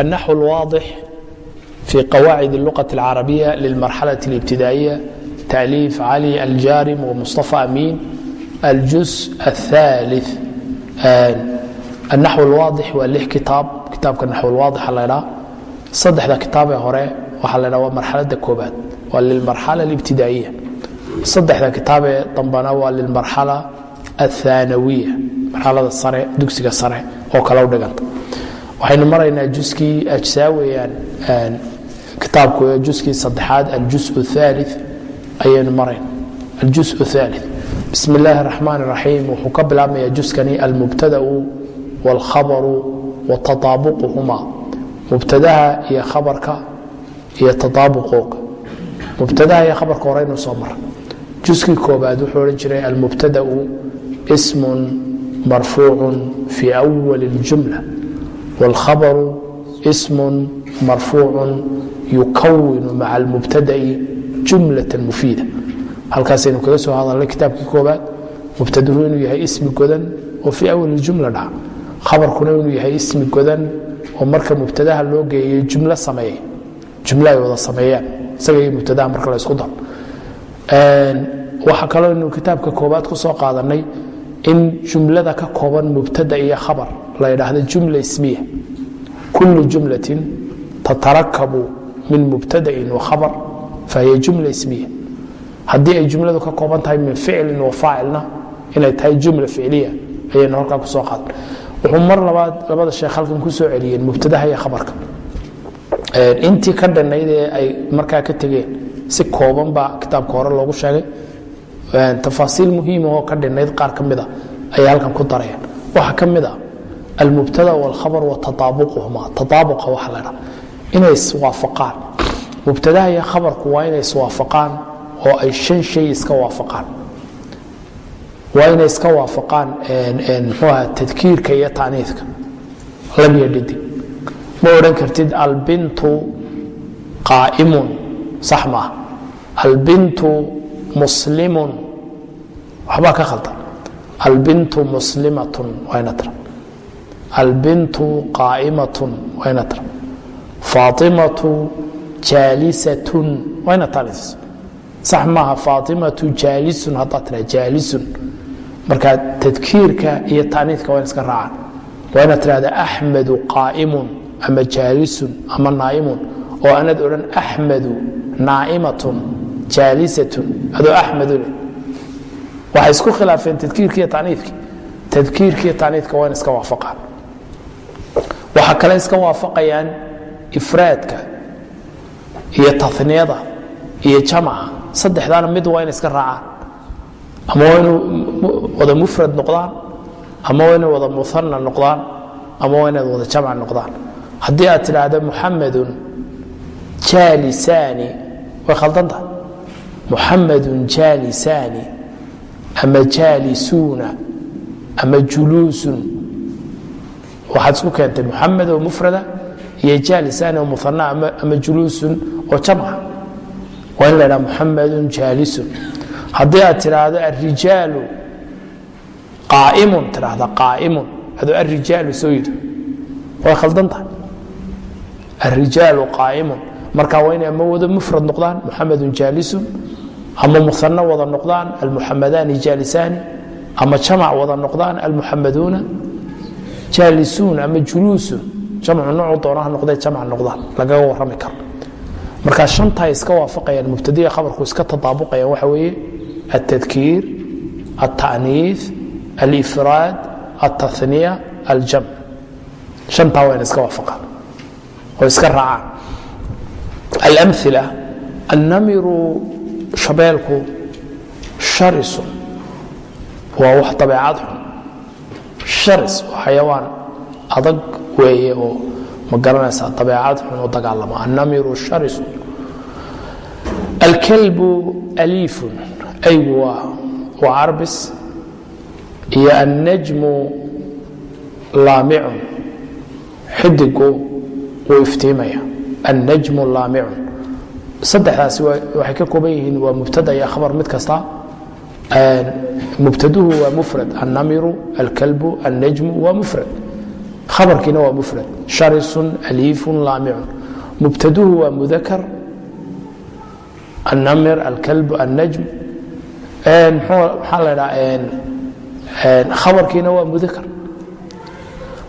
النحو الواضح في قواعد اللغة العربية للمرحلة الابتدائية تأليف علي الجارم ومصطفى أمين الجزء الثالث النحو الواضح waa lix kitaab kitaabka naxو الواadxa la ydhaa saddexda kitaabee hore waxaa la ydha waa marxalada koobaad waa lilmarxala اlاbtidaaئiya saddexda kitaabee dambana waa lilmarxala الثaanawiya marxalada sare dugsiga sare oo kale u dhiganta waxaynu maraynaa juskii ajsaa weyaan kitaabku juskii saddexaad aljus aali ayaynu marayn. Aljus aali bismi illaahi raxmaan raxiim wuxuu ka bilaabmayaa juskani almubtadau wاlkhabaru watataabuquhuma mubtadaha iyo khabarka iyo taaabuqooga mubtadaha iyo khabarka horeynuu soo mara juskii koobaad wuxuu odhan jiray almubtadau smun marfuucu fii awali اljumla wاlkhabaru ismun marfuucu yukawinu maca almubtada'i jumlaة mufiida halkaasaynu kaga soo hadalnay kitaabkii koobaad mubtaduhu inuu yahay ismi godan oo fii awali jumla dhaca khabarkuna inuu yahay ismi godan oo marka mubtadaha loo geeyay jumlo sameeyey jumlo ay wada sameeyaan isaga mubtadaha marka la daro waxaa kaloo inu kitaabka koobaad ku soo qaadanay in jumlada ka kooban mubtada iyo khabar la yidhaahdo jumla ismiya. Kullu jumlatin tatarakabu min mubtadain wa khabar. Fahiya jumla ismiya. Haddii ay jumladu ka kooban tahay min ficlin wa faacilna inay tahay jumla ficliya ayaynu halkaa ku soo qaadan wuxuu mar labaad labada sheekh halkan ku soo celiyeen mubtadaha iyo khabarka. Intii ka dhannayd ee ay markaa ka tegeen si kooban baa kitaabka hore loogu sheegay. Tafaasiil muhiimahoo ka dhinnayd qaar ka mida ayay halkan ku darayaan waxaa ka mid a almubtada wاlkhabar wa tataabuquhuma tataabuqa waxa la dhaa inay iswaafaqaan mubtadaha iyo khabarku waa inay iswaafaqaan oo ay shan shay iska waafaqaan waa inay iska waafaqaan mxuaha tadkiirka iyo taaniidka labiyo dhidig ma odhan kartid albintu qaa'imun sax maaha albintu muslimun waxbaa ka khaldan albintu muslimatun wayna tira albintu qaa'imatun wayna tira faatimatu jaalisatun wayna taaniis sax maaha faatimatu jaalisun haddaad tira jaalisun. Marka tadkiirka iyo taaniidka in iska raacaan. Waa inaad tirahda axmedu qaa'imun ama jaalisun ama naa'imun. Oo aanad odhan axmedu naa'imatun jaalisatun. Adoo axmedu leh. Waxay isku khilaafeen tadkiirki iyo taaniidki tadkiirki iyo taaniidka in iska waafaqaan waxaa kale iska waafaqayaan ifraadka iyo taniyada iyo jamaca. Saddexdaana mid waa in iska raacaan. Ama waa inuu wada mufrad noqdaan ama waa inay wada muana noqdaan ama waa inaad wada jamc noqdaan. Haddii aad tidhaahdo muxamadun jaalisaani way khaldantahay muxamadun jaalisaani ama jaalisuuna ama juluusun waxaad isku keentay muxamed oo mufrada iyo jaalisaani oo muana ama juluusun oo jamca waa in la ydhaha muxamadun jaalisun. Haddii aad tidhaahdo arijaalu qaaimun tidhaahda qaaimun. Adoo arijaalu soo yidhi way khaldan tahay. Arijaalu qaaimun. Marka waa inay ama wada mufrad noqdaan muxamedun jaalisun. Ama muano wada noqdaan almuxamadaani jaalisaani ama jamac wada noqdaan almuxamaduuna jaalisuun ama juluusun jamcu noocu doonaha noqdee jamc noqdaan lagaga warrami karo. Marka shantaa iska waafaqayaan mubtadiya khabarku iska tataabuqayaan waxa weeye altadkiir alta'niif alifraad altaniya aljamc shantaa waa iska waafaqaan oo iska raacaan. Alamila annamiru shabeelku sharisun waa wax dabeecad xun sharis waa xayawaan adag weeye oo ma garanaysaa dabeecad xun oo dagaalama. Annamiru sharisun alkalbu aliifun aygu waa carbis iyo annajmu laamicun xidigu wuu iftiimaya. Annajmu laamicun saddexdaasi waxay ka kooban yihiin waa mubtada iyo khabar mid kasta mubtaduhu waa mufrad annamiru alkalbu annajmu waa mufrad. Khabarkiina waa mufrad. Sharisun aliifun laamicun mubtaduhu waa mudakar annamir alkalb annajm. Maxaa la dhaa khabarkiina waa mudakar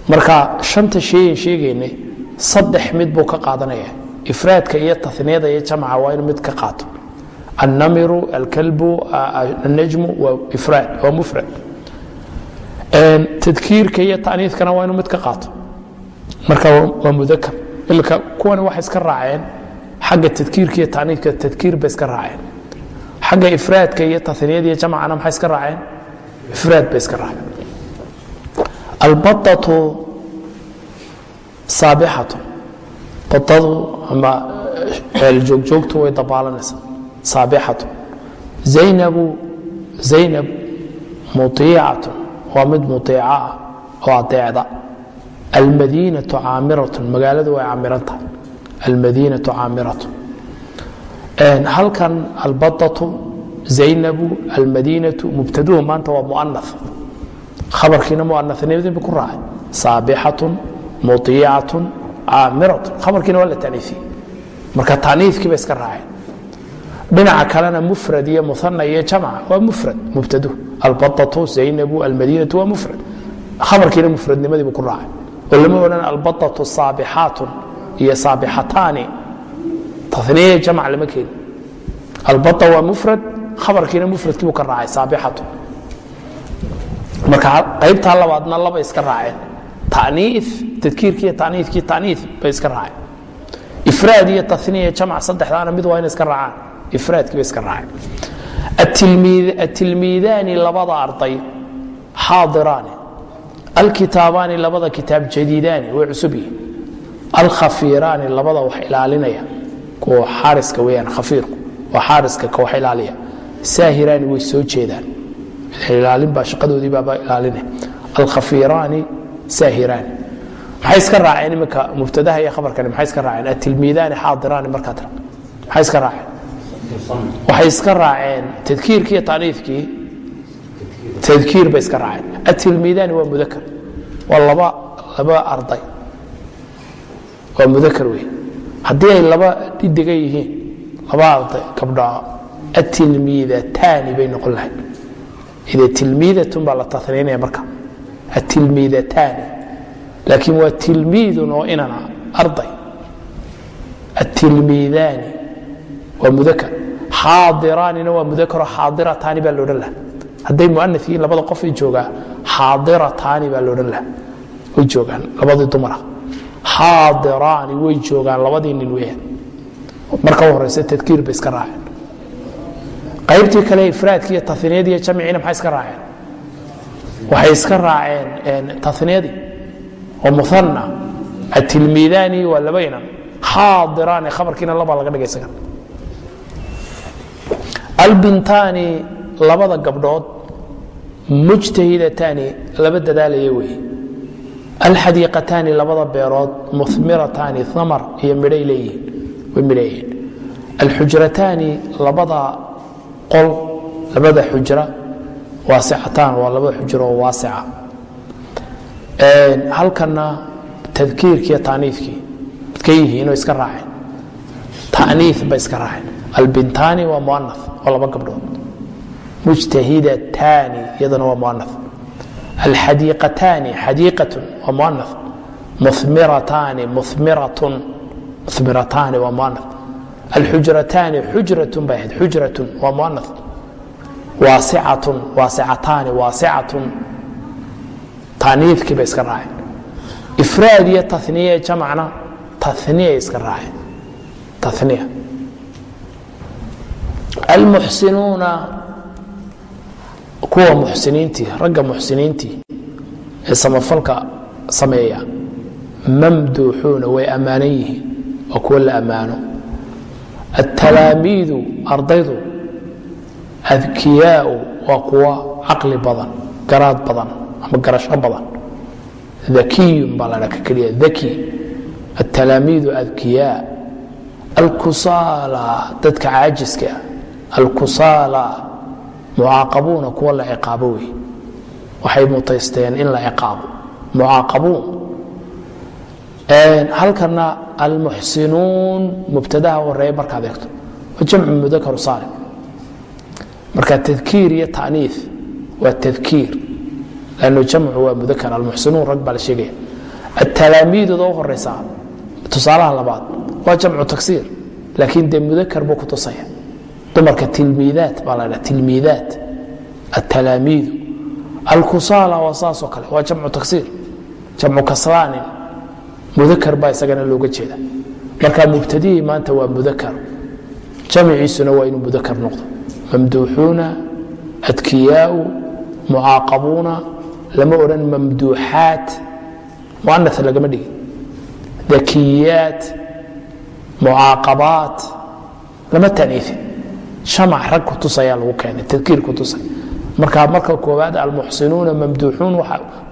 marka shanta sheegan sheegaynay saddex mid buu ka qaadanaya. Ifraadka iyo taniyada iyo jamca waa inu mid ka qaato alkalbu annajmu waa ifraad waa mufrad tadkiirka iyo taniikana waa inu mid ka qaato marka waa mudakar imika kuwani waxay iska raaceen xagga tadkiirka iyo taniifka tadkiir bay iska raaceen xagga ifraadka iyo taniyada iyo jamcana maxay iska raaceen ifraad bay iska raaceen albaatu saabixatu badadu ama ceeljoogjoogtu way dabaalanaysaa saabixatu zaynabu zaynab muiicatu waa mid muiica ah oo adeecda almadiinatu caamiratu magaaladu way caamiran tahay almadiinatu caamiratu halkan albadatu zaynabu almadiinatu mubtaduhu maanta waa muana khabarkiina muananimadii bu ku raacay saabixatun muiicatun caamiratun khabarkiina waa la taniifiyey marka taniifkiiba iska raaceen dhinaca kalena mufrad iyo muana iyo jamca waa mufrad mubtaduhu albadatu zaynabu almadiinatu waa mufrad. Khabarkiina mufradnimadiibu ku raacay. Oo lama odhan albadatu saabixaatun iyo saabixataani. Taniya jamc lama keeni albaa waa mufrad khabarkiina mufradkiibu ka raacay saabixatu. Marka qaybtaa labaadna laba iska raaceen. Tanii tadkiirkiiyo taniikii tanii bay iska raaceen. Ifraad iyo taniya jamc saddexdaana mid waa ina iska raacaan ifraadkii bay iska raaceen. Atilmiidaani labada arday xaadiraani alkitaabaani labada kitaab jadiidaani way cusub yihiin alkhafiiraani labada wax ilaalinaya kuwa xaariska weyaan khafiirku waa xaariska ka wax ilaaliya. Saahiraani way soo jeedaan. Ilaalin baa shaqadoodii baaba ilaalinaya alkhafiiraani saahiraani. Maxay iska raaceen iminka mubtadaha iyo khabarkani? Maxay iska raaceen? Atilmiidaani xaadiraani markaa tira. Maxay iska raaceen waxay iska raaceen tadkiirkii iyo taaniifkii tadkiir bay iska raaceen. Atilmiidaani waa mudakar waa laba laba arday. Waa mudakar wey haddii ay laba dhidiga yihiin laba arday gabdhaa atilmiidataani bay noqon lahayd. Ide tilmiidatun baa la taniinaya marka. Atilmiidataani laakiin waa tilmiidun oo inana arday. Atilmiidaani waa mudakar. Xaadiraanina waa mudakaro xaadirataani baa loodhan laha hadday muana labada qof ay joogaa xaadirataani baa loodhan laha way joogaan labadii dumara xaadiraani way joogaan labadii nin weeyaan marka u horeysa tadkiir bay iska raaceen. Qaybtii kale ifraadki iyo taniyadii iyo jamciina maxay iska raaceen? Waxay iska raaceen taniyadii oo muana atilmiidaani waa laba inan xaadiraani khabarkiina labaa laga dhigay isaga albintaani labada gabdhood mujtahidataani laba dadaalaya wey alxadiiqataani labada beerood mumirataani amar iyo midhay leeyihiin way midhayihiin alxujrataani labada qol labada xujra waasicataan waa labada xujro oo waasica halkana tadkiirkiiyo taaniifkii midka yihiin oo iska raaceen tanii bay iska raaceen albintaani waa muana oo laba gabdhood. Mujtahidataani iyadana waa muana alxadiiqataani xadiiqatun waa muana mumirataani mumiratun mumirataani waa muana alxujrataani xujratun bay ahayd xujratun waa muana waasicatun waasicataani waasicatun. Taaniifkii bay iska raaceen. Ifraad iyo taniya jamcna taniya iska raaceen. Taniya almuxsinuuna kuwa muxsiniintii ragga muxsiniintii ee samafalka sameeya mamduuxuuna way ammaanan yihiin waa kuwo la ammaano. Altalaamiidu ardaydu adkiyaau waa kuwa caqli badan garaad badan ama garasho badan. Akiyun baa ladha ka keliya aki altalaamiidu adkiyaa alkusaala dadka caajiska alkusaala mucaaqabuuna kuwa la ciqaabo wey. Waxay mutaysteen in la ciqaabo. Mucaaqabuun. Halkana almuxsinuun mubtadaha horreeya markaad eegto waa jamcu mudakaru saalim marka tadkiir iyo tanii waa tadkiir. Lanno jamcu waa mudakar almuxsinuun rag baa la sheegaya. Atalaamiidooda u horeysaa tusaalaha labaad waa jamcu taksiir laakiin dee mudakar buu ku tusaya dumarka tilmiidaat baa la tilmiidaat atalaamiidu alkusaala waa saasoo kale waa jamcu taksiir jamcu kasraanin mudakar baa isagana looga jeeda. Marka mubtadihii maanta waa mudakar jamciisuna waa inuu mudakar noqdo. Mamduuxuuna adkiyaau mucaaqabuuna lama odhan mamduuxaat. Muana lagama dhigin dakiyaat mucaaqabaat lama taniifin amac rag kutusayaa lagu keenay tadkiir kutusa marka marka koowaad almuxsinuuna mamduuxuun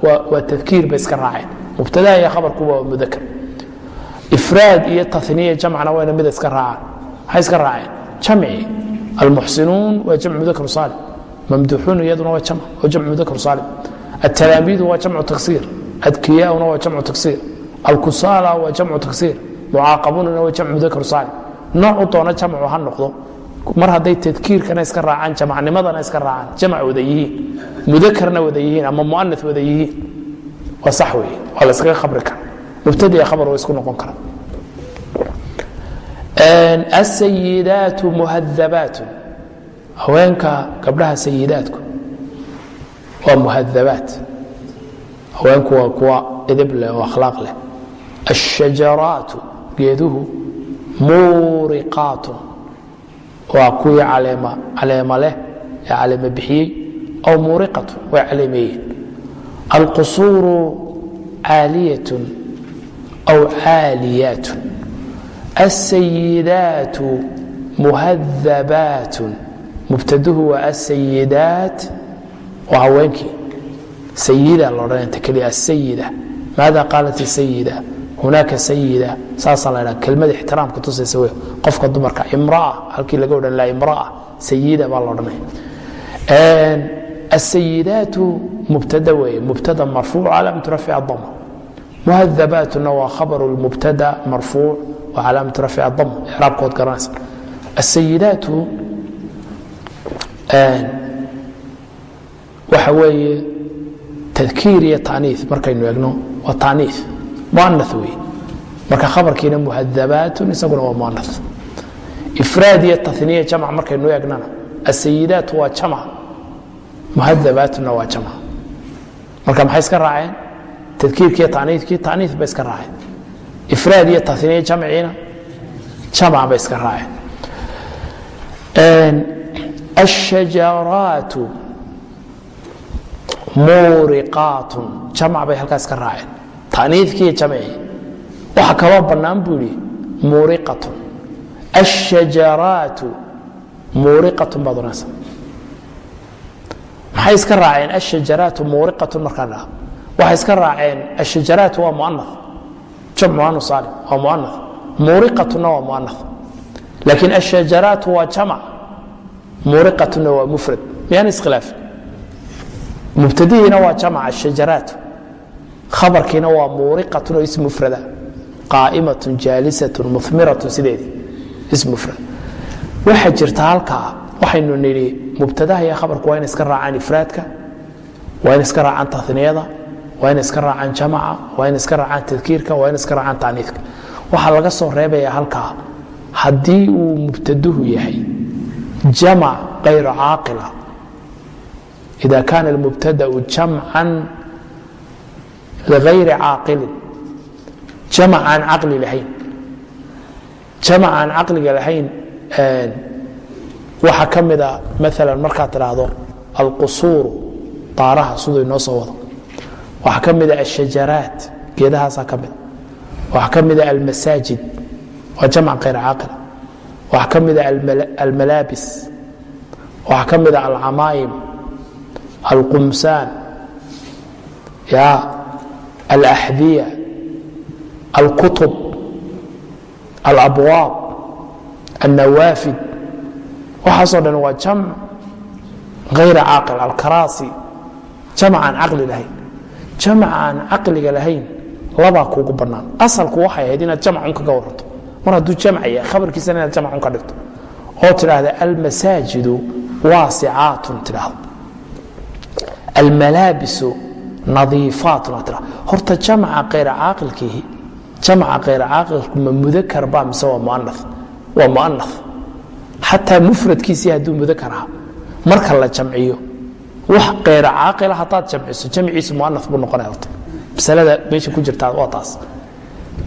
waa tadkiir bay iska raaceen. Mubtada iyo khabarkuba waa mudakr ifraad iyo taniya jamcna wayna mid iska raacaan maxay iska raaceen. Jamci almuxsinuun waa jamc mudakr saalim mamduuxuun iyaduna waa jamc waa jamc mudakr saalim atalaamiidu waa jamcu taksiir adkiyauna waa jamcu taksiir alkusaala waa jamcu taksiir mucaaqabuunana waa jamc mudakr saalim noocu doona jamcu ha noqdo mar hadday tadkiirkana iska raacaan jamacnimadana iska raacaan jamc wada yihiin mudakarna wada yihiin ama muana wada yihiin waa sax wey waa la iskaga khabri kara mubtadiya khabar waa isku noqon kara asayidaatu muhadabaatu haweenka gabdhaha sayidaadku waa muhadabaat haweenku waa kuwa edeb leh oo akhlaaq leh. Ashajaraatu geeduhu muuriqaatun waa kuwii caleema leh ee caleema bixiyey aw muuriqatun way caleemeeyeen. Alqusuuru caaliyatun aw caaliyaatun asayidaatu muhadabaatun mubtaduhu waa asayidaat waa haweenkii. Sayida loodhananta keliya asayida maada qaalat sayida hunaaka sayida saasaa la dhaa kelmada ixtiraamka tusaysa wey qofka dumarka imraa halkii laga odhan laha imraa sayida baa la odhanaya asayidaatu mubtada weeye mubtada marfuuc calaamatu rafci adama muhadabaatuna waa khabaru lmubtada marfuuc wa calaamatu rafci adama icraabkood garanaysa asayidaatu waxa weeye tadkiir iyo tanii markaynu egno waa tanii muana wey marka khabarkiina muhadabaatun isaguna waa muana ifraad iyo taniya jamc markaynu egnana asayidaat waa jamc muhadabaatuna waa jamc. Marka maxay iska raaceen? Tadkiirkiiyo taniikii tanii bay iska raaceen. Ifraad iyo taniya jamciina jamc bay iska raaceen. Ashajaraatu muuriqaatun jamc bay halkaas ka raaceen taniidkiiyo jamcii waxa kaloo bannaan buu yidhi muuriqatun. Ashajaraatu muuriqatun baad oranaysa maxay iska raaceen? Ashajaraatu muuriqatun markaan dhaha. Waxay iska raaceen ashajaraatu waa muana jamc muanu saalim waa muana muuriqatunna waa muana laakiin ashajaraatu waa jamc. Muuriqatunna waa mufrad. Miyaan iskhilaafin? Mubtadihiina waa jamc ashajaraat abarkiina waa muuriqatun oo ismufrada qaaimatun jaalisatun mumiratun sideedii ismufrad waxaa jirta halkaa waxaynu nidhi mubtadaha khabarku waa ina iska raacaan ifraadka waa ina iska raacaan taniyada waa ina iska raacaan jamaca waa ina iska raacaan tadkiirka waa ina iska raacaan taniidka. Waxaa laga soo reebaya halkaa haddii uu mubtaduhu yahay jamac kayra caaqila ida kaana almubtadau jamcan لغayri caaqilin jamc aan caqli lahayn jamc aan caqliga lahayn waxa ka mida maala markaad tidhaahdo alqusuuru daaraha siduu inoo soo wado. Waxaa ka mida ashajaraat geedahaasaa ka mida. Waxaa ka mida almasaajid waa jamc kayr caaqila waxaa ka mida almalaabis waxaa ka mida alcamaa'im alqumsaan ya alaxdiya alkutub alabwaab alnawaafid waxaasoo dhan waa jamc hayra caaqil alkaraasi jamc aan caqli lahayn jamc aan caqliga lahayn labaa kuugu bannaan asalku waxay ahayd inaad jamcun kaga waranto mar hadduu jamcaya khabarkiisana inaad jamcun ka dhigto oo tidhaahda almasaajidu waasicaatun tidhaahdo almalaabisu aad tidhahdo horta jamca kayr caaqilkiihi jamca kayr caaqilku ma mudakar ba mise waa muana waa muana xataa mufradkiisii hadduu mudakar aha marka la jamciyo wax kayr caaqila haddaad jamciso jamciisu muana buu noqonaya horta masalada meesha ku jirtaa waa taas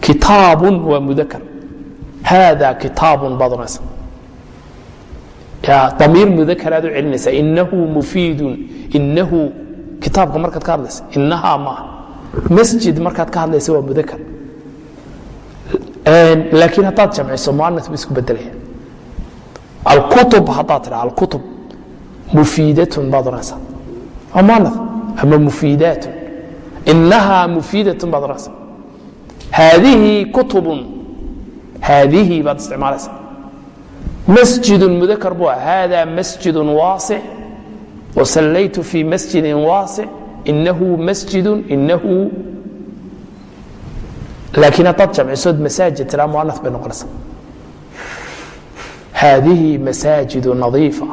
kitaabun waa mudakar haada kitaabun baad oranaysa damiir mudakaraad u celinaysa inahu mufiidun inahu kitaabka markaad ka hadlaysa inahaa maaha masjid markaad ka hadlaysa waa mudakar. Laakiin haddaad jamciso muana buu isku bedelaya alkutub haddaad tidha alkutub mufiidatun baad oranaysa waa muana ama mufiidaatun inahaa mufiidatun baad oranaysa haadihi kutubun haadihi baad isticmaalaysa masjid mudakr bu hada masjid waasic wasallaytu fi masjidi waasic inahu masjidu inahu laakiin haddaad jamcisood masaajid tiraa muana bay noqonaysa haadihi masaajidu nadiifa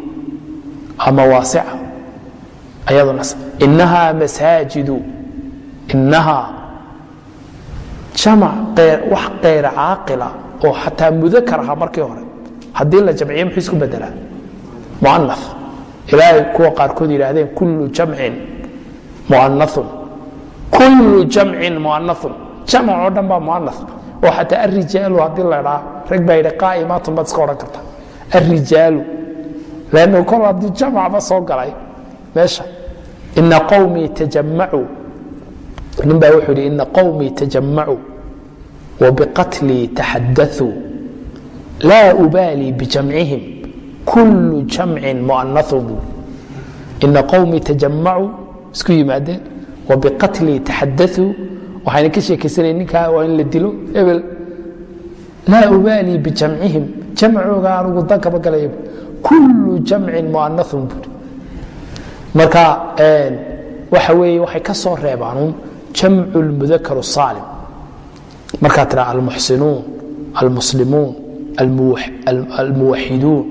ama waasica ayaduna inahaa masaajidu inahaa jamac wax kayr caaqila oo xataa mudakar aha markii hore haddii la jamciye muxuu isku bedelaa muana ilaahay kuwa qaarkood yidhaahdeen kullu jamcin muanaun kullu jamcin muanaun jamc oo dhan baa muana oo xataa arijaalu haddii la dhaa rag baa yidhi qaa'imaatun baad iska odhan karta arijaalu lannu kol haddii jamacba soo galay meesha ina qowmii tajamacuu nin baa wuxuu yidhi ina qowmii tajamacuu wabiqatlii taxadaثuu laa ubaalii bijamcihim kullu jamcin muanaun buu ina qowmii tajamacuu isku yimaadeen wabiqatlii taxadaثuu waxayna ka sheekaysanaya ninkaa waa in la dilo. Ebel laa ubaalii bijamcihim jamcooga anugu dan kaba galaya kullu jamcin muanaun buu marka waxa weeye waxay ka soo reebaanuun jamcu lmudakar saalim. Markaa tira almuxsinuun almuslimuun almuwaxiduun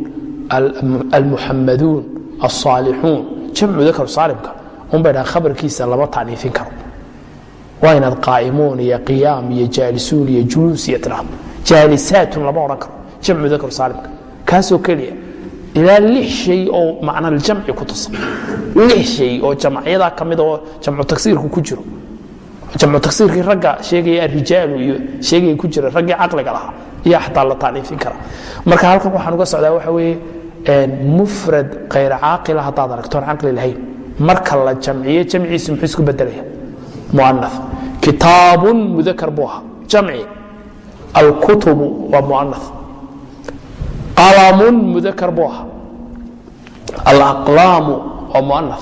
almuxamaduun alصaalixuun jamcu mudakar saalimka un bay dhahan khabarkiisa lama tacniifin karo. Waa inaad qaa'imuun iyo qiyaam iyo jaalisuun iyo juluus iyo tidhaahdo jaalisaatun lama odhan karo jamcu mudakar saalimka. Kaasoo keliya ilaa lix shay oo macnaljamci ku tusan lix shay oo jamacyadaa ka mida oo jamcu tagsiirku ku jiro. Jamcu tagsiirkii ragga sheegaya arijaalu iyo sheegaya ku jira raggii caqliga lahaa iyo xataa la taaniifin kara marka halkan waxaan uga socdaa waxa weeye mufrad khayr caaqila haddaad aragtoon caqli lahayn marka la jamciyo jamciisu muxuu isku bedelaya muana kitaabun mudakar buu ahaa. Jamci. Alkutubu waa muana qalamun mudakar buu ahaa. Alaqlaamu waa muana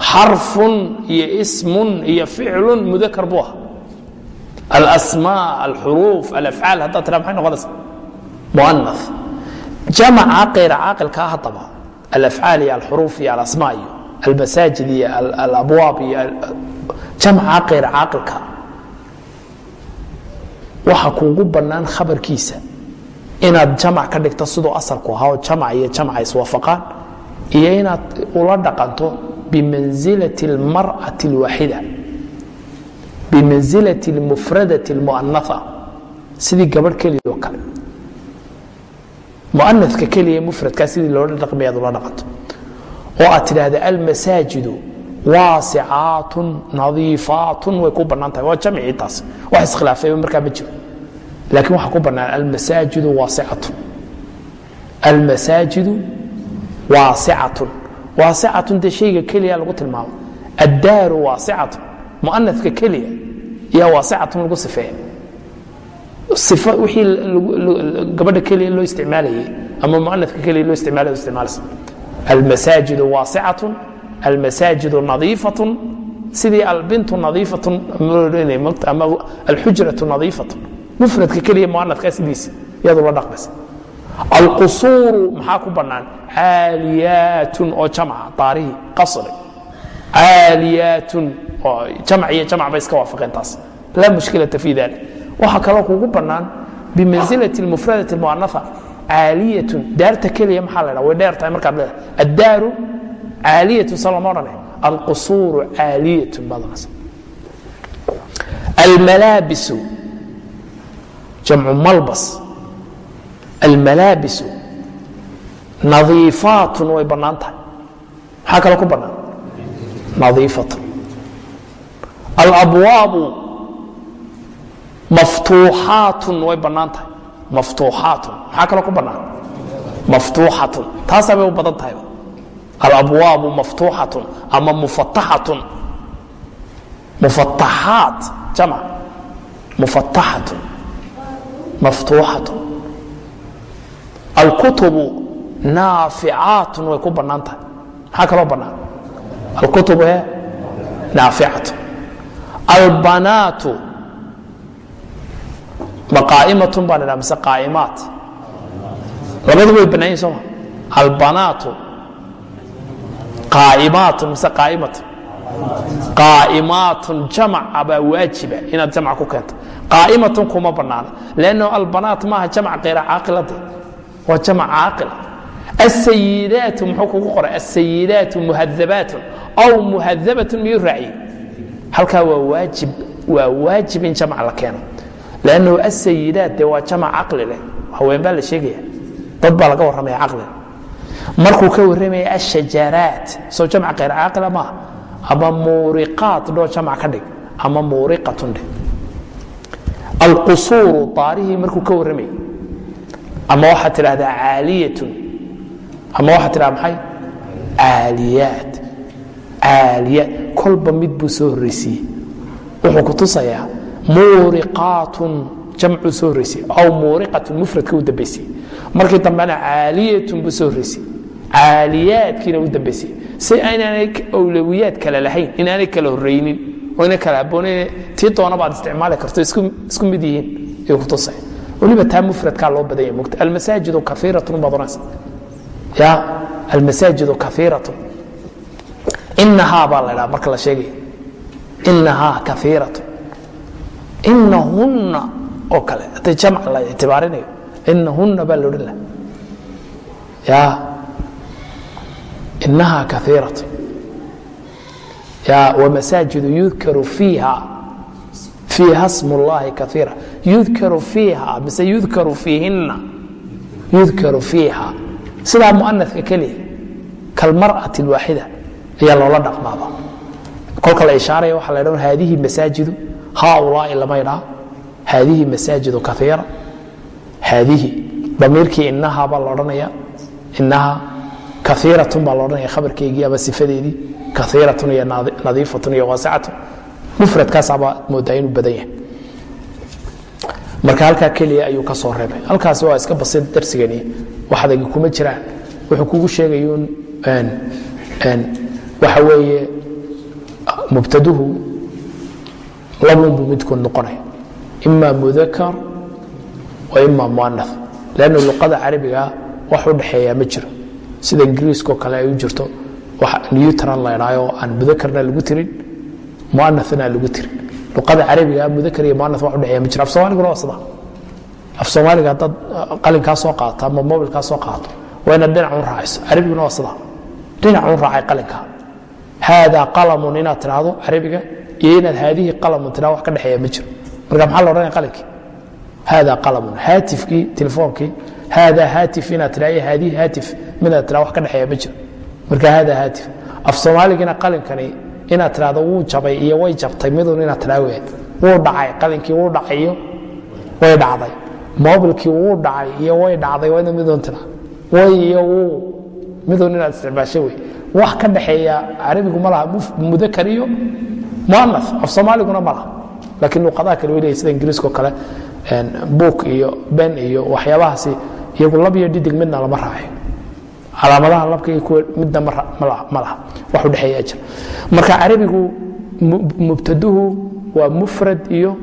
xarfun iyo ismun iyo ficlun mudakar buu ahaa. Alasmaa alxuruuf alafcaal haddaad tiraa maxay noqonaysa muana jamca kayr caaqilkaa ah hadaba alafcaal iyo alxuruuf iyo alasmaa iyo almasaajid iyo alabwaab iyo jamca kayr caaqilka waxa kuugu bannaan khabarkiisa inaad jamac ka dhigto siduu asalku ahaa oo jamac iyo jamca iswaafaqaan iyo inaad ula dhaqanto bimansilati almar'ati alwaaxida bimansilati almufradati almu'anaa sidii gabadh keliyoo kale mu'anaثka keliya mufradkaa sidii loola dhaqmay aad ula dhaqanto oo aad tidhaahda almasaajidu waasicaatun nadiifaatun way ku bannaan tahay. Waa jamcii taas. Wax iskhilaafayba markaa ma jiro. Laakiin waxaa ku bannaan almasaajidu waasicatun almasaajidu waasicatun waasicatun dee shayga keliya lagu tilmaamo. Addaaru waasicatun mu'anaثka keliya. Yaa waasicatun lagu sifeeya صifa wixii gabadha keliya loo isticmaalayay ama mu'anaثka keliya loo isticmaalay isticmaalaysa. Almasaajidu waasicatun almasaajidu nadiifatun sidii albintu nadiifatun ama alxujratu nadiifatun. Mufradka keliya muanadkaa sidiisa iyadu la dhaqmaysa alqusuuru maxaa ku bannaan? Caaliyaatun oo jamca daarihi qasri. Caaliyaatun oo jamc iyo jamc bay iska waafaqeen taas. Laa mushkilata fi dalik waxaa kaloo kugu bannaan bimansilati mufradati muanafa caaliyatun daarta keliya maxaa la dha way dheer markaad leedahay. Addaaru caaliyatun sa lama odhanay alqusuuru caaliyatun badanaysa almalaabisu jamcu malbas. Almalaabisu nadiifaatun way bannaan tahay. Maxaa kaloo ku bannaan? Nadiifatun. Alabwaabu maftuuxaatun way bannaan tahay maftuuxaatun maxaa kaloo ku bannaan? maftuuxatun taasaa bay u badan tahay alabwaabu maftuuxatun ama mufataxatun mufataxaat jamc mufataxatun maftuuxatun alkutubu naaficaatun way ku bannaan tahay maxaa kaloo bannaan? alkutubu e naaficatun albanaatu ma qaa'imatun baan idhaha mise qaa'imaat. Labadu way bannaan yihiin sooma albanaatu. Qaa'imaatun mise qaa'imatun qaa'imaatun jamca baa waajiba inaad jamca ku keento. Qaa'imatun kuma bannaana. Lanno albanaat maaha jamc kayra caaqilade waa jamc caaqila asayidaatu muxuu kugu qoray? Asayidaatu muhadabaatun aw muhadabatun miyuu raaciyey? Halkaa waa waajib waa waajib in jamc la keeno lannahu asayidaat dee waa jamc caqli leh haween baa la sheegaya dad baa laga warramaya caqliga markuu ka warramaya ashajaraat soo jamc kayr caaqila maaha ama muuriqaat dhoo jamc ka dhig ama muuriqatun dhig alqusuuru daarihii markuu ka warramayay ama waxaad tidhahdaa caaliyatun ama waxaad tidhahda maxay caaliyaat caaliyaat kolba mid buu soo horraysiiyey wuxuu ku tusayaa muuriqaatun jamcuu soo horraysiye aw muuriqatun mufradka u dambaysiye markii dambena caaliyatun buu soo horraysiye caaliyaadkiina u dambaysiye si inaanay awlawiyaad kale lahayn inaanay kala horraynin oo ina kala aboonayn tii doonaba aad isticmaali karto isku mid yihiin ayuu ku tusaya weliba taa mufradkaa loo badanya mogta almasaajidu kaiiratun baad oranaysa ya almasaajidu kaiiratun inahaa baa la dhaha marka la sheegaya inahaa kaiiratun inahunna oo kale hadday jamc la ictibaarinayo inahunna baa loodhan laha ya inaha kaiirat ya wamasaajidu yudkaru fiiha fiiha sm اllahi kaiira yudkaru fiiha mise yudkaru fiihinna yudkaru fiiha sidaa muanaka keliya kalmar'ati اlwaaxida ayaa loola dhaqmaaba kolka la ishaaraya waxa la dhan haadihi masaajidu haaulaai lama ydhaa haadihi masaajidu kaiira haadihi damiirkii inaha baa la odhanaya inaha kaiiratun baa la odhanaya khabarkeygii ama sifadeedii kaiiratun iyo nadiifatun iyo waasicatun mufradkaasaabaa moodaa inuu badan yahay marka halkaa keliya ayuu ka soo reebay halkaasi waa iska basid darsigani waxdagi kuma jiraan wuxuu kugu sheegayuun waxa weeye mubtaduhu labunbuu midkood noqonaya. Ima mudakar wa ima muana lannu luqada carabiga wax u dhexeeya ma jiro. Sida ingiriiskao kale ay u jirto newtran la ydhaayo aan mudakarna lagu tirin muanana lagu tirin. Luqada carabiga mudakar iyo muana wax udhexeeya ma jiro. Af soomaaliguna waa sida af soomaaliga haddaad qalinkaa soo qaadato ama mobilkaa soo qaadato waa inaad dhinac un raacayso. Carabiguna waa sida dhinac un raacay qalinka haadaa qalamun inaad tidhaahdo carabiga iyo inaad haadihii qalamun tidhahdo wax ka dhexeeya ma jiro. Marka maxaa la odhanaya qalinkii haadaa qalamun haatifkii telefoonkii haadaa haatif inaad tidhahdo iyo haadihi haatif midaad tidhahdo wax ka dhexeeya ma jiro. Marka haadaa haatif af soomaaligina qalinkani inaad tidhahdo wuu jabay iyo way jabtay midun inaad tidhahdo weed wuu dhacay qalinkii wuu dhacay iyo way dhacday. Mobilkii wuu dhacay iyo way dhacday waa midun tidhahdo way iyo wuu midun inaad isticmaasho wey wax ka dhexeeya carabigu ma laha mudakar iyo muana af soomaaliguna ma laha. Laakiin luqadaha kale way leeyahy sida ingiriiskao kale buuk iyo ben iyo waxyaabahaasi iyagu lab iyo dhidig midna lama raacayo calaamadaha labka iyo kuwa midna ma laha wax udhexeeya jir marka carabigu mubtaduhu waa mufrad iyo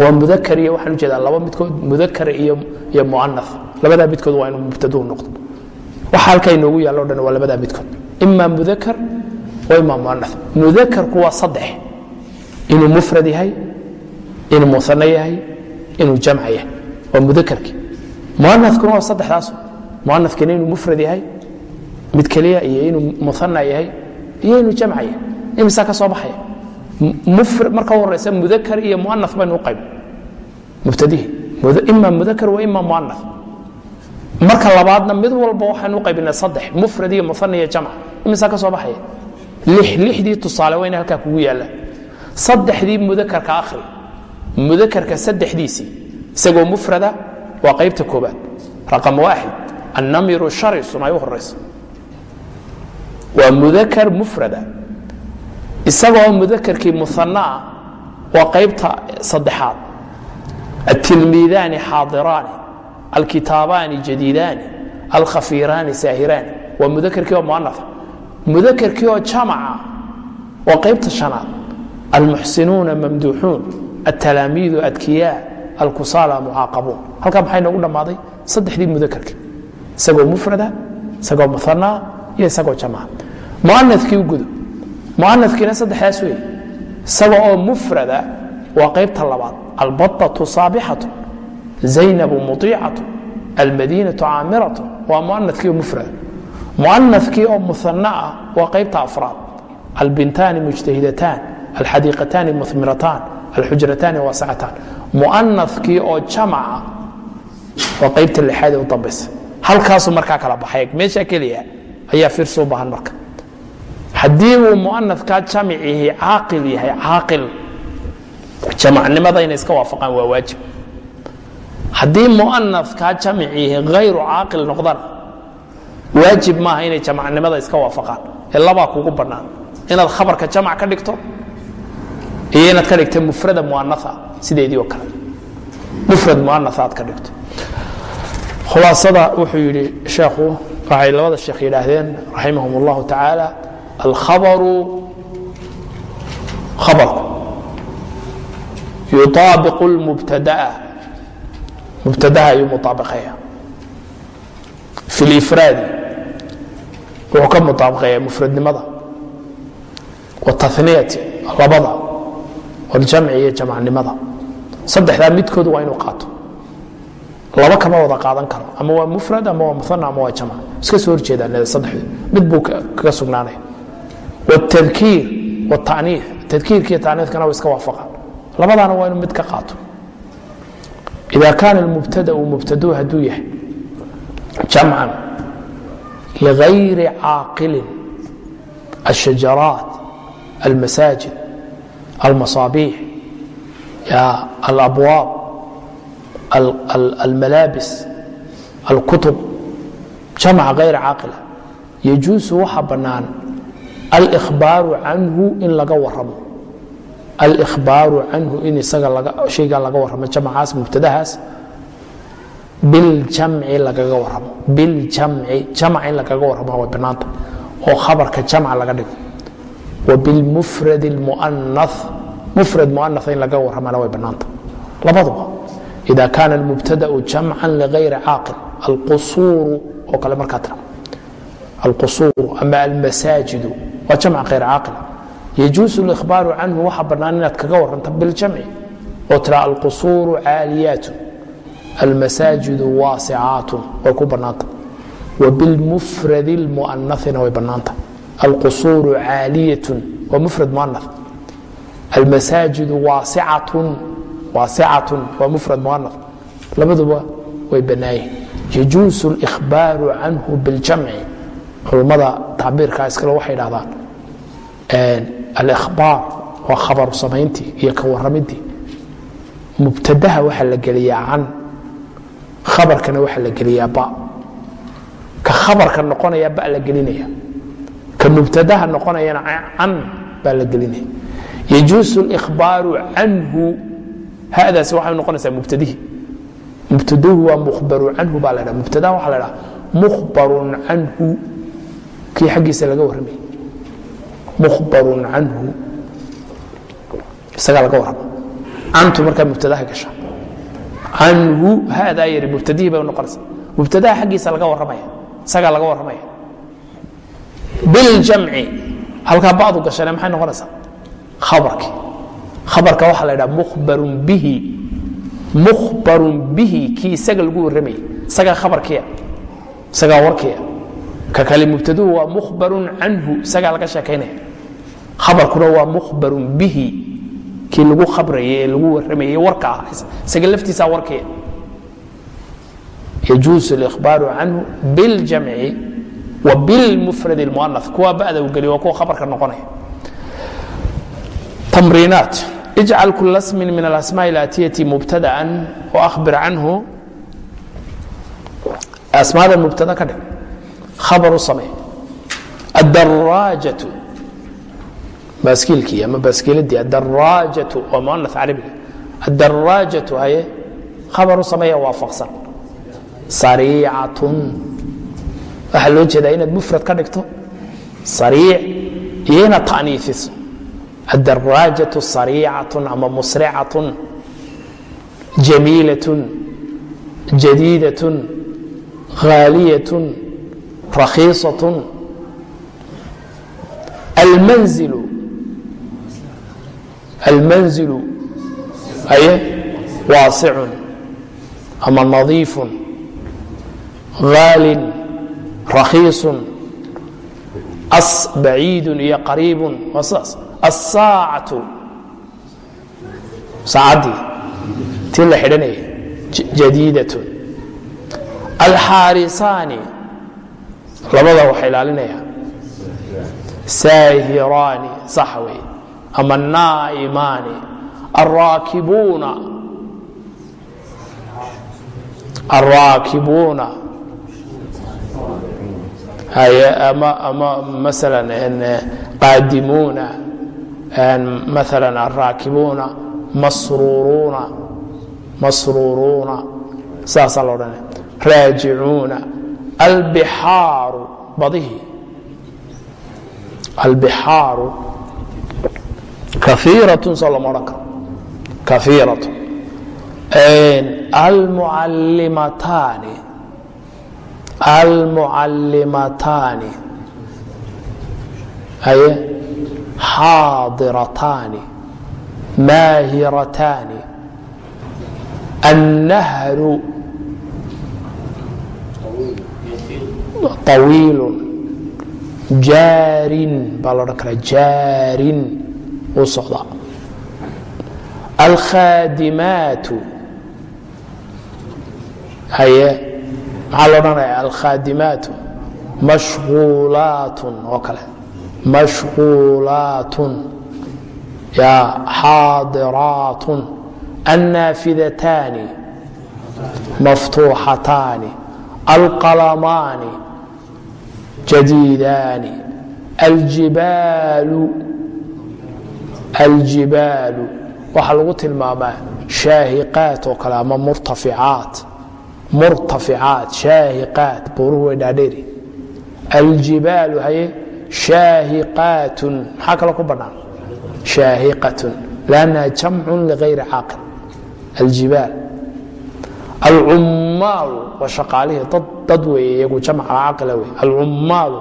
waa mudakar iyo waxaan u jeedaa laba midkood mudakar iyo iyo muana labadaa midkood waa inuu mubtaduhu noqdo. Waxa halkaa inoogu yaallo dhan waa labadaa midkood. Ima mudakar mudakarku waa saddex. Inuu mufrad yahay inuu muana yahay inuu jamc yahay. Waa mudakarkii. Muanakuna waa saddexdaas muanakina inuu mufrad yahay mid keliya iyo inuu muana yahay iyo inuu jamc yahay. Imisaa ka soo baxaya? Marka horeysa mudakar iyo muana baynu u qayb. Mubtadihii ima mudakar wa ima muana marka labaadna mid walba waxaynu u qaybinay saddex. Mufrad iyo muana iyo jamc. Imisaa ka soo baxaya lixdii tusaale waa ina halkaa kugu yaallaan saddexdii mudakarka akhri. Mudakarka saddexdiisii isagoo mufrada waa qaybta koobaad raqam waaxid annamiru sharisun ay u horayso waa mudakar mufrada. Isagoo mudakarkii muanaa waa qaybta saddexaad. Atilmiidaani xaadiraani alkitaabaani jadiidaani alkhafiiraani saahiraani waa mudakarkii oo muanaa mudakarkii oo jamaca waa qaybta shanaad. Almuxsinuuna mamduuxuun altalaamiidu adkiyaa alkusaala mucaaqabuun halkaa maxaa inoogu dhammaaday? Saddexdii mudakarka isagoo mufrada isagoo muanaa iyo isagoo jamaca. Muanakii gudo muanakiina saddexdaas weeye. Isaga oo mufrada waa qaybta labaad. Albaطatu saabixatu zaynabu muطiicatu almadiinatu caamiratu. Waa muanakii mufrada muanakii oo muana ah waa qaybta afraad. Albintaani mujtahidataan alxadiiqataani muhmirataan alxujrataani waascataan muanakii oo jamaca waa qaybta lixaad ee u dambaysa. Halkaasuu markaa kala baxay. Meesha keliya ayaa fiirsi u baahan marka. Haddii uu muanakaa jamicihi caaqil yahay caaqil jamacnimada inay iska waafaqaan waa waajib. Haddii muanakaa jamicihi hayru caaqil noqdana waajib maaha inay jamacnimada iska waafaqaan. Ee labaa kugu bannaan. Inaad khabarka jamac ka dhigto iyo inaad ka dhigta mufrada muanaa sideedii oo kale. Mufrad muanaa aad ka dhigto. Khulaasada wuxuu yidhi sheekhu waxay labada sheekh yidhaahdeen raximahum اllahu tacaala alkhabaru khabarku yuaabiqu اlmubtadaa mubtadaha ayuu muaabiqeeya fi lifraadi wuxuu ka muaabaeeya mufradnimada wataniyati labada waljamci iyo jamacnimada. Saddexdaa midkood waa inuu qaato. Laba kama wada qaadan karo. Ama waa mufrad ama waa muana ama waa jamc iska soo horjeedaan saddexdu mid buu kaga sugnaanaya. Wtadkiir wtaniih tadkiirkiiyo taniikana way iska waafaqaan labadaana waa inuu mid ka qaato. Ida kaana mubtadau mubtaduu hadduu yahay jamcan ligayri caaqilin الshajaraat almasaajid almasaabiix alabwaab almalaabis alkutub jamca hayr caaqila yajuusu waxa bannaan alkhbaaru canhu in laga waramo alkhbaaru canhu in isaga shaygaa laga warramo jamcaas mubtadahaas biljamci lagaga waramo. Biljamci jamca in lagaga warramo way banaanta oo khabarka jamca laga dhigo. Wa bilmufrad muana mufrad muanaa in lagaga warramana way bannaanta labaduba ida kaana almubtadau jamca ligayri caaqil alqusuuru oo kale markaa tira. Alqusuuru ama almasaajidu waa jamca hayr caaqila yajuusu اlihbaaru canhu waxaa bannaan inaad kaga warranto biljamci oo tira alqusuuru caaliyaatu almasaajidu waasicaatu way ku bannaanta وبالمفرد المؤنثna way banaanta القصور عاaلية waa مفرد مؤنث المساجد واaسعة waa مفرد مؤنث labaduba way banaayihin يجuuز الإخباaر عنه بالجمع culmada tacbiirkaa iskale waxay dhahdaan الإخباar waa khabaru samayntii iyo ka waramidii mubtadaha waxaa la geliyaa can khabarkana waxaa la geliyaa ba. Ka khabarka noqonaya ba la gelinaya. Ka mubtadaha noqonayana can baa la gelinaya. Yajuusu اlإkhbaaru canhu hadaasi waxay noqonaysaa mubtadihi. Mubtaduhu waa mukhbaru canhu baa la dha mubtadaha waxa la dhaha mukhbarun canhu. Kii xaggiisa laga warramay. Mukhbarun canhu. Isagaa laga warrama cantu markaa mubtadaha gasha canhu hadaa yari mubtadihii bay noqonaysa mubtadaha xaggiisa laga warramaya isagaa laga warramaya. Biljamci halkaa bacdu gashane maxay noqonaysaa? Khabarkii khabarka waxaa la ydhaha mukhbarun bihi. Mukhbarun bihi kii isaga lagu warramayay. Isagaa khabarkiya isagaa warkiya ka kale mubtaduhu waa mukhbarun canhu isagaa laga sheekaynaya. Khabarkuna waa mukhbarun bihi kii lagu khabrayay ee lagu warramayay warka ah isaga laftiisaa warkiya yajuusu اlإkhbaaru canhu biاljamci wa bilmufrad اlmuana kuwa ba'da u geliy waa kuwa khabarka noqonaya tamriinaat ijcal kula smin min alasmaaء اlaatiyati mubtadaan وأhbir canhu asmaada mubtada ka dhig khabar u samee adaraajaةu baaskiilkii ama baaskiiladii adaraajaةu waa muana carabiga adaraajaةu haye khabar u sameeya waafaqsan. Sariicatun. Waxaa loo jeedaa inaad mufrad ka dhigto. Sariic iyo inaad ta'niifiso addaraajatu sariicatun ama musricatun jamiilatun jadiidatun khaaliyatun rakhiisatun. Almanzilu almanzilu aye waasicun ama nadiifun haalin rakhiisun baciidun iyo qariibun waa sidaas asaacatu saacaddii tii la xidhanayay jadiidatun alxaarisaani labada wax ilaalinaya saahiraani saxa wey ama naa'imaani alraakibuuna alraakibuuna ama maala qaadimuuna maala araakibuuna masruuruuna masruuruuna sidaasaa lo odhanaya raajicuuna albixaaru badihii albixaaru kaiiratun soo lama odhan karo. Kaiiratun almucallimataani almucallimataani aye xaadirataani maahirataani. Annahru. طawiilu jaarin baa la odhan karaa. Jaarin uu socdaa. Alkhaadimaatu. Haye maxaa lo odhanaya alkhaadimaatu. Mashغuulaatun oo kale. Mashغuulaatun ya xaadiraatun. Annaafidataani maftuuxataani. Alqalamaani. Jadiidaani. Aljibaalu aljibaalu waxaa lagu tilmaamaa shaahiqaat oo kale ama murtaficaat. Murtaficaat shaahiqaat buuruhu way dhaadheeri. Aljibaalu haye shaahiqaatun maxaa kaloo ku bannaan shaahiqatun lannaha jamcun ligayri caaqil. Aljibaal. Alcummaalu waa shaqaalihii dad weeye iyagu jamca caaqila wey alcummaalu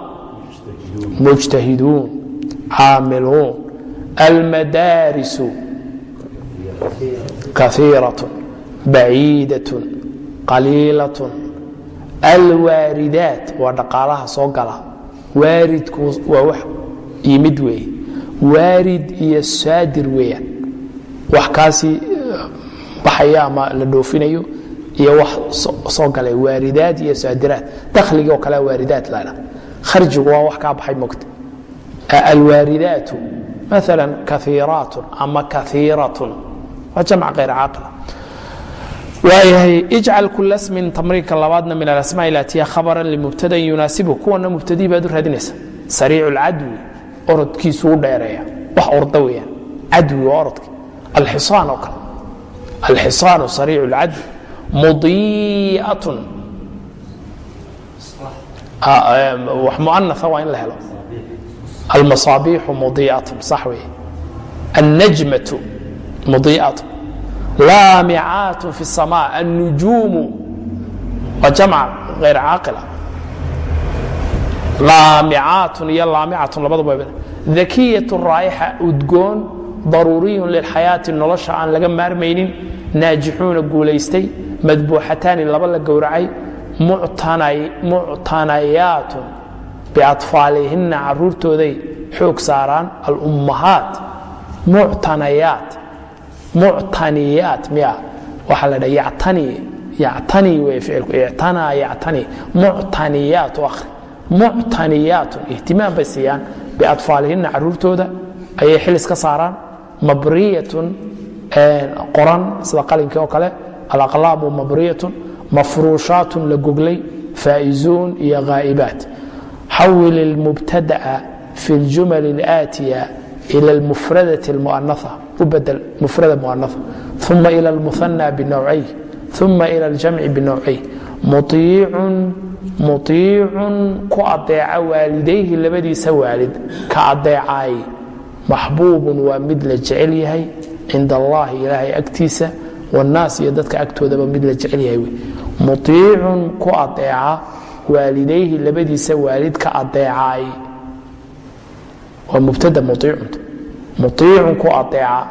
mujtahiduun caamiluun almadaarisu kaiiratun baciidatun qaliilatun alwaaridaat waa dhaqaalaha soo gala waaridku waa wax yimid weeye waarid iyo saadir weeyaan wax kaasi baxaya ama la dhoofinayo iyo wax soo galay waaridaad iyo saadiraad dakhligii oo kale waaridaat ladha kharjigu waa wax kaa baxay mogta alwaaridaatu maala kaiiraatun ama kaiiratun waa jamc kayr caaqila waayahay ijcal kula smin tamriinka labaadna min alasmaa ilaatiya khabaran limubtadan yunaasibu kuwana mubtadii baad u raadinaysa sariicu lcadwi orodkiisu u dheereeya wax orda weyaan cadwi waa orodki alxisaan oo kale alxisaanu sariicu lcadwi mudiiatun wax muanaa waa in la helo almasaabiixu mudiicatun sax wey annajmatu mudiicatu laamicaatu fi اsamaa annujuumu waa jamca hayr caaqila laamicaatun iyo laamicatun labaduba dakiyat raa'ixa udgoon daruuriyun lilxayaati nolosha aan laga maarmaynin naajixuuna guulaystay madbuuxataani laba la gowracay muctanayaatun biatfaalihinna caruurtooday xoog saaraan alummahaat muctanayaat muctaniyaat miya. Waxaa la dha yactani yactani wey ficilku ictanaa yactani. Muctaniyaat u akhri. Muctaniyaatun ihtimaam bay siiyaan. Biatfaalihinna caruurtooda ayay xilis ka saaraan. Mabriyatun qoran sida qalinkii oo kale alaqlaamu mabriyatun mafruushaatun la goglay faa'izuun iyo haa'ibaat xawil ilmubtada'a fi اljumal اlaatiya ila اlmufradati اlmu'anaa u bedel mufrada mu'anaa uma ila اlmuhanى binowcay uma ila اljamci binowcay muiicun muiicun ku adeeca waalidayhi labadiisa waalid ka adeecaay maxbuubun waa mid la jecel yahay cinda allahi ilaahay agtiisa wاnnaas iyo dadka agtoodaba mid la jecel yahay muiicun ku adeeca waalidayhi labadiisa waalid ka adeecaay waa mubtada muiicunta muiicun ku adeeca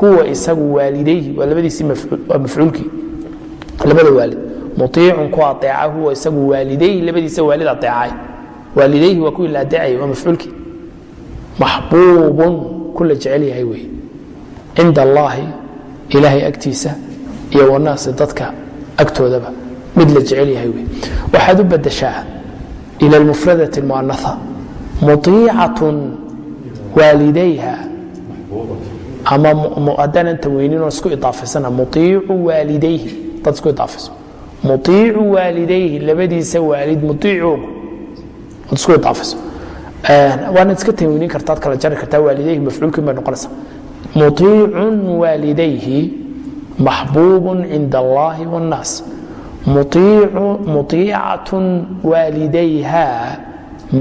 huwa isagu waalidayhi waa labadiisii waa mafcuulkii. Labada waalid. Muiicun ku adeeca huwa isagu waalidayhi labadiisa waalid adeecaay waalidayhi waa kuwii la adeecayay waa mafcuulkii. Maxbuubun ku la jecel yahay wey cinda allaahi ilaahay agtiisa iyo wanaasi dadka agtoodaba mid la jecel yahay wey. Waxaad u badashaa ila almufradati mu'anaa muiicatun waalidayha ama haddaanan taweyninoo isku idaafisana muiicu waalidayhi dad isku idaafayso. Muiicu waalidayhi labadiisa waalid muiicoogu ad isku idaafayso. Waanaad iska taweynin kartaad kala jari kartaa waalidayhi mafcuulkin bay noqonaysaa muiicun waalidayhi maxbuubun cinda allahi wاnnaas muiicatun waalidayha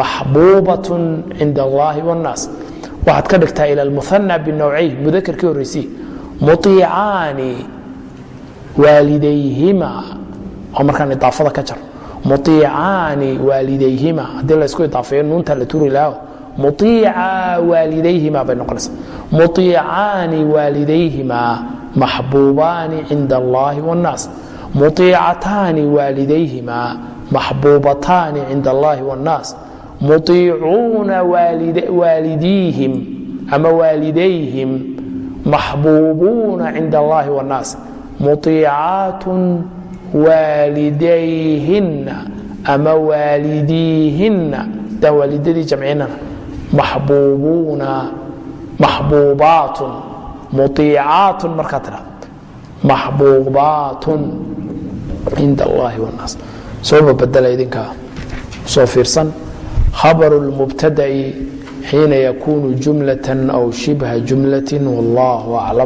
maxbuubatun cinda allahi wاnnaas waxaad ka dhigtaa ila almuhanى binowcayn mudakarkii horreysii muiicaani waalidayhima oo markaan idaafada ka jaro muiicaani waalidayhima haddii laysku idaafeeyo nuunta la turi laho muiica waalidayhima bay noqonaysaa muiicaani waalidayhima maxbuubaani cinda allahi wاnnaas muiicataani waalidayhima maxbuubataani cinda allahi wاnnaas muiicuuna waalidiihim ama waalidayhim maxbuubuuna cinda allahi wاnnaas muiicaatun waalidayhinna ama waalidiihinna hadaan waalidadii jamcinana maxbuubuuna maxbuubaatun muiicaatun markaa tidhahdo maxbuubaatun cinda allahi wاnnaas sooba badela idinkaa soo fiirsan khabar اlmubtada'i xiina yakunu jumlaة aw shibha jumlaة wallah aclam